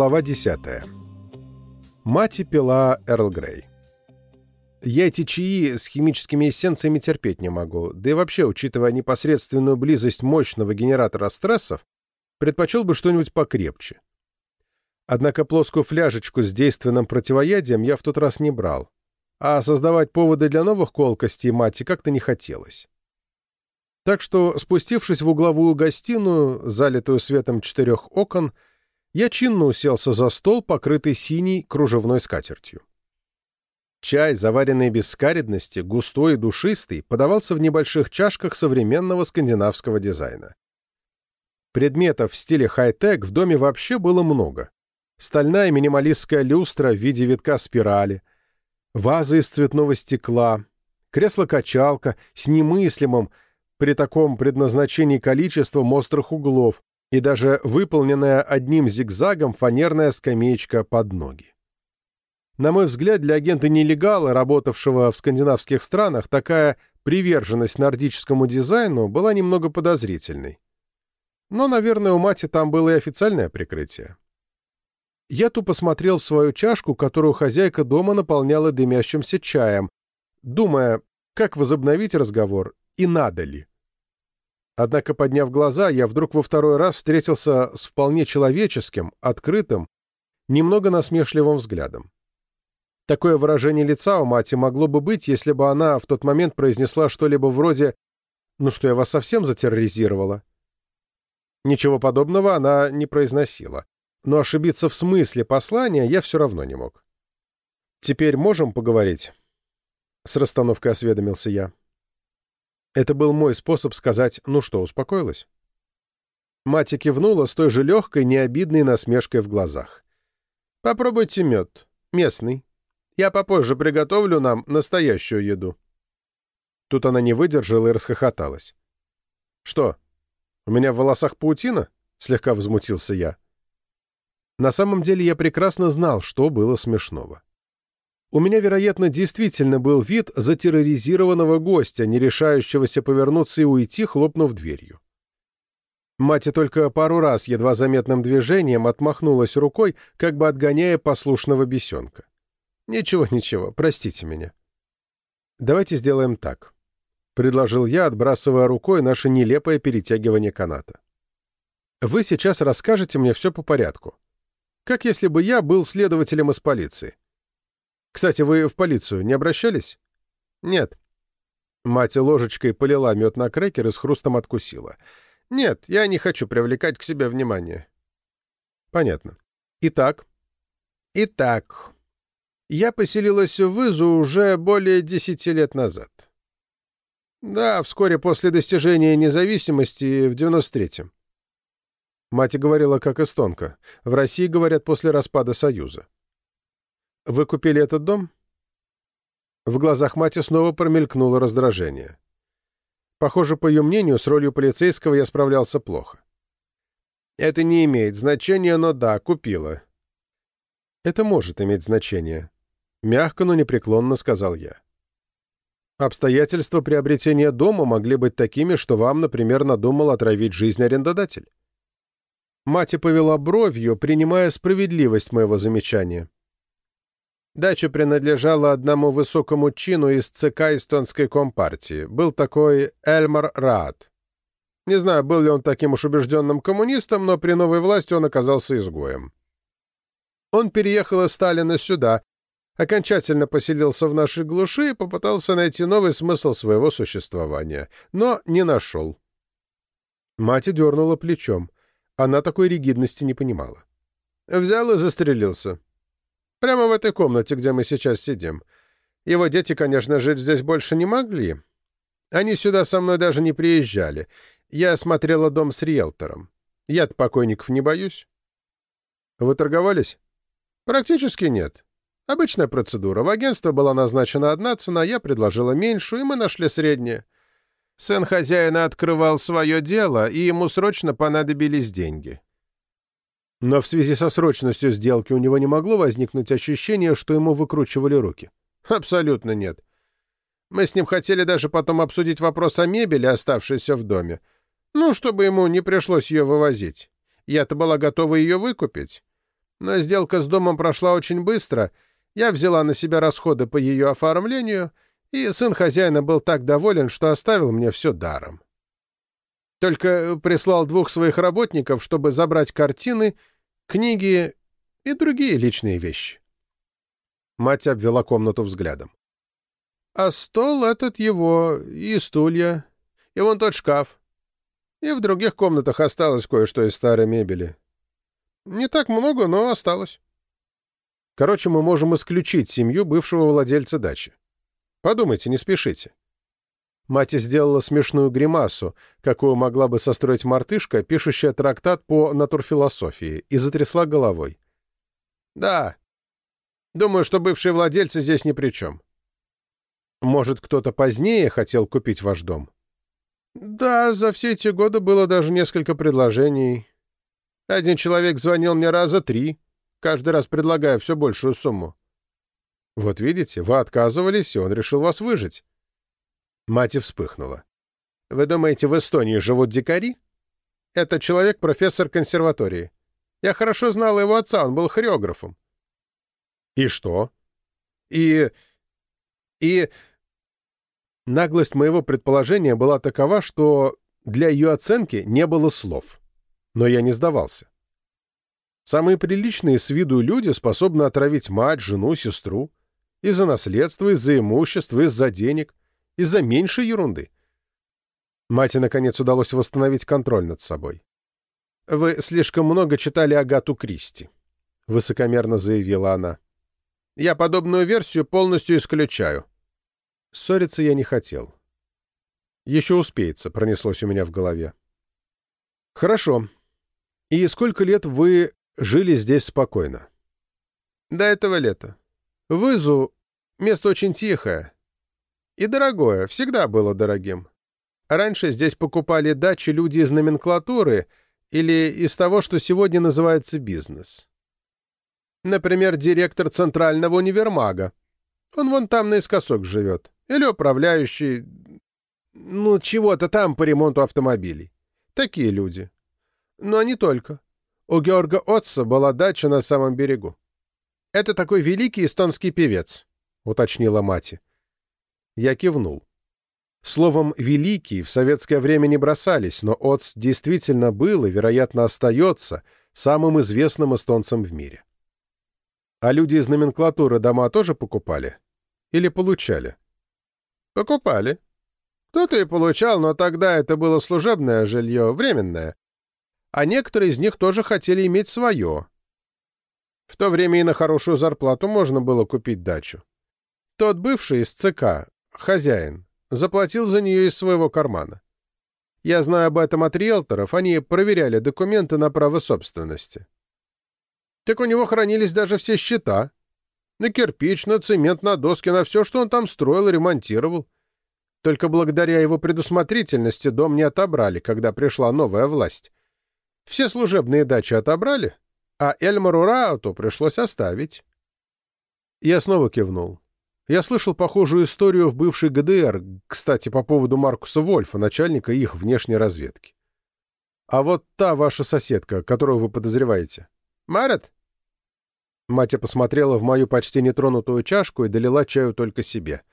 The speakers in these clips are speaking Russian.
Глава 10. Мать пила Эрл Грей. Я эти чаи с химическими эссенциями терпеть не могу, да и вообще, учитывая непосредственную близость мощного генератора стрессов, предпочел бы что-нибудь покрепче. Однако плоскую фляжечку с действенным противоядием я в тот раз не брал, а создавать поводы для новых колкостей мати как-то не хотелось. Так что, спустившись в угловую гостиную, залитую светом четырех окон, я чинно уселся за стол, покрытый синей кружевной скатертью. Чай, заваренный без скаредности, густой и душистый, подавался в небольших чашках современного скандинавского дизайна. Предметов в стиле хай-тек в доме вообще было много. Стальная минималистская люстра в виде витка спирали, вазы из цветного стекла, кресло-качалка с немыслимым, при таком предназначении количеством острых углов, и даже выполненная одним зигзагом фанерная скамеечка под ноги. На мой взгляд, для агента-нелегала, работавшего в скандинавских странах, такая приверженность нордическому дизайну была немного подозрительной. Но, наверное, у мати там было и официальное прикрытие. Я тупо смотрел в свою чашку, которую хозяйка дома наполняла дымящимся чаем, думая, как возобновить разговор и надо ли. Однако, подняв глаза, я вдруг во второй раз встретился с вполне человеческим, открытым, немного насмешливым взглядом. Такое выражение лица у мати могло бы быть, если бы она в тот момент произнесла что-либо вроде «Ну что, я вас совсем затерроризировала?» Ничего подобного она не произносила, но ошибиться в смысле послания я все равно не мог. «Теперь можем поговорить?» — с расстановкой осведомился я. Это был мой способ сказать «ну что, успокоилась?» Мати кивнула с той же легкой, необидной насмешкой в глазах. «Попробуйте мед. Местный. Я попозже приготовлю нам настоящую еду». Тут она не выдержала и расхохоталась. «Что, у меня в волосах паутина?» — слегка возмутился я. На самом деле я прекрасно знал, что было смешного. У меня, вероятно, действительно был вид затерроризированного гостя, не решающегося повернуться и уйти, хлопнув дверью. Мать только пару раз едва заметным движением отмахнулась рукой, как бы отгоняя послушного бесенка. «Ничего, ничего, простите меня». «Давайте сделаем так», — предложил я, отбрасывая рукой наше нелепое перетягивание каната. «Вы сейчас расскажете мне все по порядку. Как если бы я был следователем из полиции. Кстати, вы в полицию не обращались? Нет. Мать ложечкой полила мед на крекер и с хрустом откусила. Нет, я не хочу привлекать к себе внимание. Понятно. Итак. Итак. Я поселилась в Изу уже более десяти лет назад. Да, вскоре после достижения независимости в 93-м. Мать говорила как эстонка. В России говорят после распада Союза. Вы купили этот дом?» В глазах мати снова промелькнуло раздражение. Похоже, по ее мнению, с ролью полицейского я справлялся плохо. «Это не имеет значения, но да, купила». «Это может иметь значение», — мягко, но непреклонно сказал я. «Обстоятельства приобретения дома могли быть такими, что вам, например, надумал отравить жизнь арендодатель». Мати повела бровью, принимая справедливость моего замечания. Дача принадлежала одному высокому чину из ЦК эстонской компартии. Был такой Эльмар Раад. Не знаю, был ли он таким уж убежденным коммунистом, но при новой власти он оказался изгоем. Он переехал из Сталина сюда, окончательно поселился в нашей глуши и попытался найти новый смысл своего существования, но не нашел. Мать дернула плечом. Она такой ригидности не понимала. Взял и застрелился. Прямо в этой комнате, где мы сейчас сидим. Его дети, конечно, жить здесь больше не могли. Они сюда со мной даже не приезжали. Я осмотрела дом с риэлтором. Я-то покойников не боюсь. Вы торговались? Практически нет. Обычная процедура. В агентство была назначена одна цена, я предложила меньшую, и мы нашли среднее. Сын хозяина открывал свое дело, и ему срочно понадобились деньги. Но в связи со срочностью сделки у него не могло возникнуть ощущение, что ему выкручивали руки. Абсолютно нет. Мы с ним хотели даже потом обсудить вопрос о мебели, оставшейся в доме. Ну, чтобы ему не пришлось ее вывозить. Я-то была готова ее выкупить. Но сделка с домом прошла очень быстро, я взяла на себя расходы по ее оформлению, и сын хозяина был так доволен, что оставил мне все даром. Только прислал двух своих работников, чтобы забрать картины, книги и другие личные вещи. Мать обвела комнату взглядом. А стол этот его, и стулья, и вон тот шкаф. И в других комнатах осталось кое-что из старой мебели. Не так много, но осталось. Короче, мы можем исключить семью бывшего владельца дачи. Подумайте, не спешите. Мать сделала смешную гримасу, какую могла бы состроить мартышка, пишущая трактат по натурфилософии, и затрясла головой. «Да. Думаю, что бывшие владельцы здесь ни при чем. Может, кто-то позднее хотел купить ваш дом?» «Да, за все эти годы было даже несколько предложений. Один человек звонил мне раза три, каждый раз предлагая все большую сумму. Вот видите, вы отказывались, и он решил вас выжить». Мать вспыхнула. «Вы думаете, в Эстонии живут дикари? Этот человек — профессор консерватории. Я хорошо знал его отца, он был хореографом». «И что?» «И... и...» Наглость моего предположения была такова, что для ее оценки не было слов. Но я не сдавался. Самые приличные с виду люди способны отравить мать, жену, сестру. Из-за наследства, из-за имущества, из-за денег, из-за меньшей ерунды. Мате, наконец, удалось восстановить контроль над собой. «Вы слишком много читали Агату Кристи», — высокомерно заявила она. «Я подобную версию полностью исключаю. Ссориться я не хотел. Еще успеется, пронеслось у меня в голове. Хорошо. И сколько лет вы жили здесь спокойно? До этого лета. В Изу место очень тихое. И дорогое, всегда было дорогим. Раньше здесь покупали дачи люди из номенклатуры или из того, что сегодня называется бизнес. Например, директор Центрального универмага. Он вон там наискосок живет. Или управляющий... Ну, чего-то там по ремонту автомобилей. Такие люди. Но не только. У Георга Отца была дача на самом берегу. Это такой великий эстонский певец, — уточнила мать. Я кивнул. Словом «великий» в советское время не бросались, но Отц действительно был и, вероятно, остается самым известным эстонцем в мире. А люди из номенклатуры дома тоже покупали? Или получали? Покупали. Кто-то и получал, но тогда это было служебное жилье, временное. А некоторые из них тоже хотели иметь свое. В то время и на хорошую зарплату можно было купить дачу. Тот бывший из ЦК, хозяин, заплатил за нее из своего кармана. Я знаю об этом от риэлторов, они проверяли документы на право собственности. Так у него хранились даже все счета, на кирпич, на цемент, на доски, на все, что он там строил и ремонтировал. Только благодаря его предусмотрительности дом не отобрали, когда пришла новая власть. Все служебные дачи отобрали, а Эльмару Рауту пришлось оставить. Я снова кивнул. Я слышал похожую историю в бывшей ГДР, кстати, по поводу Маркуса Вольфа, начальника их внешней разведки. А вот та ваша соседка, которую вы подозреваете. Марет? Матя посмотрела в мою почти нетронутую чашку и долила чаю только себе.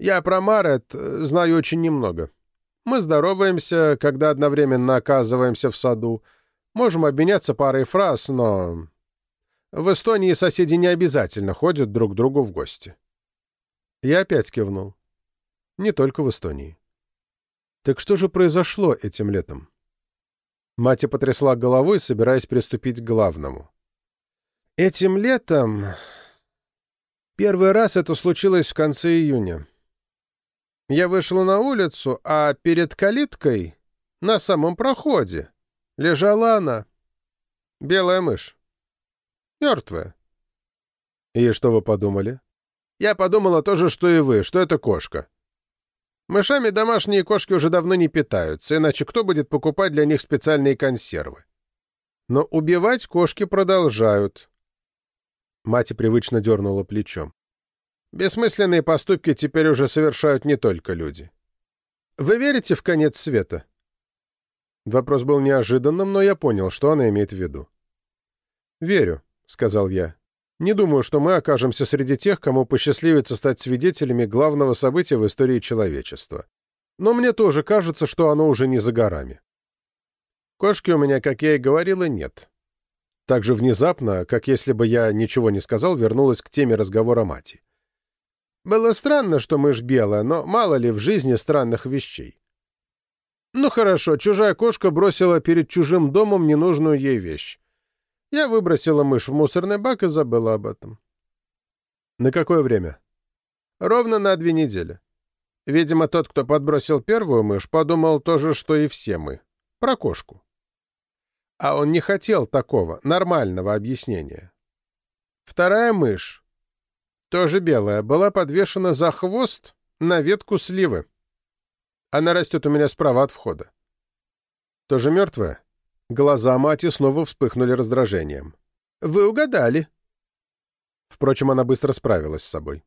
«Я про Марет э, знаю очень немного. Мы здороваемся, когда одновременно оказываемся в саду. Можем обменяться парой фраз, но... В Эстонии соседи не обязательно ходят друг к другу в гости». Я опять кивнул. Не только в Эстонии. Так что же произошло этим летом? Матя потрясла головой, собираясь приступить к главному. Этим летом... Первый раз это случилось в конце июня. Я вышла на улицу, а перед калиткой, на самом проходе, лежала она. Белая мышь. Мертвая. И что вы подумали? Я подумала то же, что и вы, что это кошка. Мышами домашние кошки уже давно не питаются, иначе кто будет покупать для них специальные консервы? Но убивать кошки продолжают. Мать привычно дернула плечом. «Бессмысленные поступки теперь уже совершают не только люди. Вы верите в конец света?» Вопрос был неожиданным, но я понял, что она имеет в виду. «Верю», — сказал я. «Не думаю, что мы окажемся среди тех, кому посчастливится стать свидетелями главного события в истории человечества. Но мне тоже кажется, что оно уже не за горами». Кошки у меня, как я и говорила, нет. Так же внезапно, как если бы я ничего не сказал, вернулась к теме разговора мати. Было странно, что мышь белая, но мало ли в жизни странных вещей. Ну хорошо, чужая кошка бросила перед чужим домом ненужную ей вещь. Я выбросила мышь в мусорный бак и забыла об этом. На какое время? Ровно на две недели. Видимо, тот, кто подбросил первую мышь, подумал то же, что и все мы. Про кошку. А он не хотел такого, нормального объяснения. Вторая мышь, тоже белая, была подвешена за хвост на ветку сливы. Она растет у меня справа от входа. Тоже мертвая? Глаза мати снова вспыхнули раздражением. «Вы угадали». Впрочем, она быстро справилась с собой.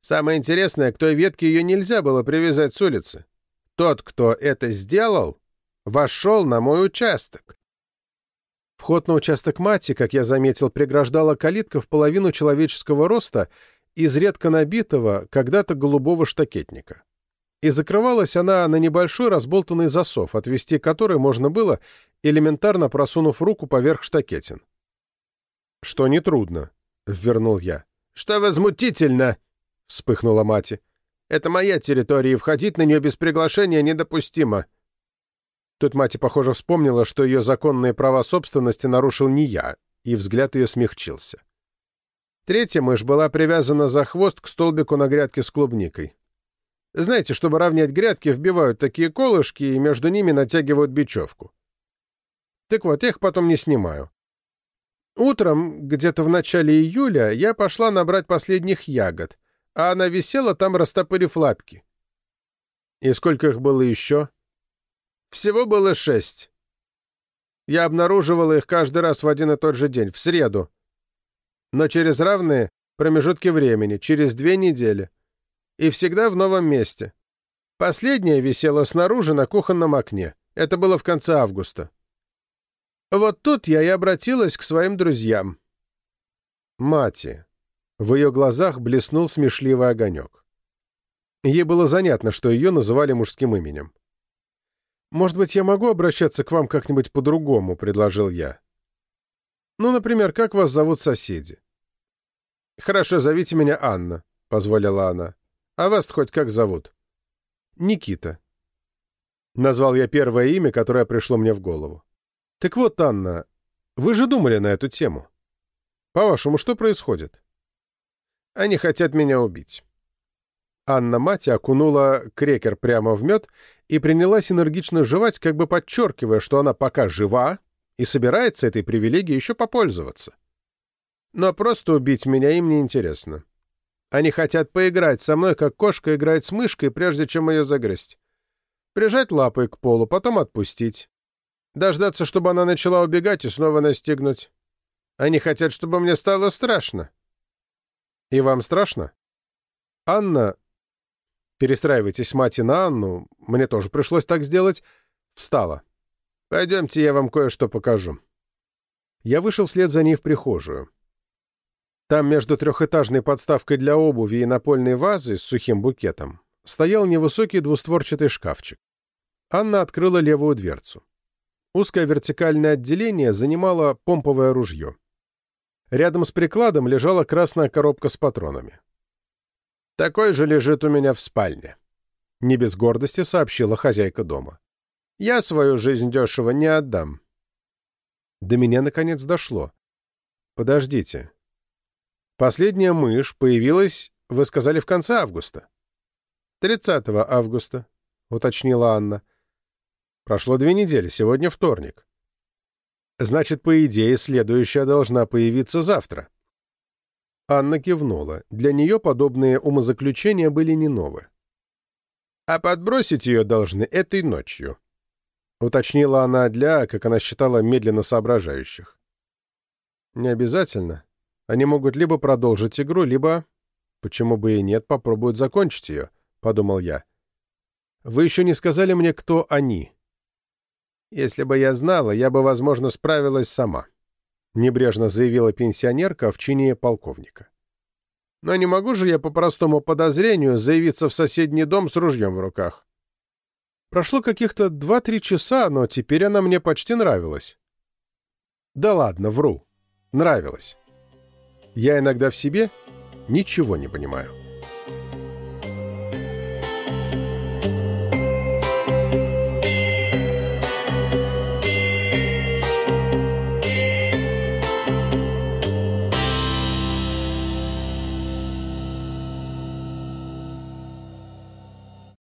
Самое интересное, к той ветке ее нельзя было привязать с улицы. Тот, кто это сделал, вошел на мой участок. Вход на участок мати, как я заметил, преграждала калитка в половину человеческого роста из редко набитого, когда-то голубого штакетника. И закрывалась она на небольшой разболтанный засов, отвести который можно было, элементарно просунув руку поверх штакетин. «Что нетрудно», — ввернул я. «Что возмутительно!» — вспыхнула мати. «Это моя территория, и входить на нее без приглашения недопустимо». Тут мать, похоже, вспомнила, что ее законные права собственности нарушил не я, и взгляд ее смягчился. Третья мышь была привязана за хвост к столбику на грядке с клубникой. Знаете, чтобы равнять грядки, вбивают такие колышки и между ними натягивают бечевку. Так вот, их потом не снимаю. Утром, где-то в начале июля, я пошла набрать последних ягод, а она висела там, растопырив лапки. И сколько их было еще? Всего было шесть. Я обнаруживала их каждый раз в один и тот же день, в среду. Но через равные промежутки времени, через две недели. И всегда в новом месте. Последняя висела снаружи на кухонном окне. Это было в конце августа. Вот тут я и обратилась к своим друзьям. Мати. В ее глазах блеснул смешливый огонек. Ей было занятно, что ее называли мужским именем. «Может быть, я могу обращаться к вам как-нибудь по-другому?» — предложил я. «Ну, например, как вас зовут соседи?» «Хорошо, зовите меня Анна», — позволила она. «А вас хоть как зовут?» «Никита». Назвал я первое имя, которое пришло мне в голову. «Так вот, Анна, вы же думали на эту тему. По-вашему, что происходит?» «Они хотят меня убить». Анна-мать окунула крекер прямо в мед и принялась энергично жевать, как бы подчеркивая, что она пока жива и собирается этой привилегией еще попользоваться. Но просто убить меня им не интересно. Они хотят поиграть со мной, как кошка играет с мышкой, прежде чем ее загрызть. Прижать лапой к полу, потом отпустить. Дождаться, чтобы она начала убегать и снова настигнуть. Они хотят, чтобы мне стало страшно. И вам страшно? Анна перестраивайтесь мать на Анну, мне тоже пришлось так сделать, встала. «Пойдемте, я вам кое-что покажу». Я вышел вслед за ней в прихожую. Там между трехэтажной подставкой для обуви и напольной вазой с сухим букетом стоял невысокий двустворчатый шкафчик. Анна открыла левую дверцу. Узкое вертикальное отделение занимало помповое ружье. Рядом с прикладом лежала красная коробка с патронами. Такой же лежит у меня в спальне», — не без гордости сообщила хозяйка дома. «Я свою жизнь дешево не отдам». До меня наконец дошло. «Подождите. Последняя мышь появилась, вы сказали, в конце августа?» «30 августа», — уточнила Анна. «Прошло две недели, сегодня вторник». «Значит, по идее, следующая должна появиться завтра». Анна кивнула. Для нее подобные умозаключения были не новы. «А подбросить ее должны этой ночью», — уточнила она для, как она считала, медленно соображающих. «Не обязательно. Они могут либо продолжить игру, либо, почему бы и нет, попробуют закончить ее», — подумал я. «Вы еще не сказали мне, кто они». «Если бы я знала, я бы, возможно, справилась сама». — небрежно заявила пенсионерка в чине полковника. «Но не могу же я по простому подозрению заявиться в соседний дом с ружьем в руках. Прошло каких-то два-три часа, но теперь она мне почти нравилась». «Да ладно, вру. Нравилась. Я иногда в себе ничего не понимаю».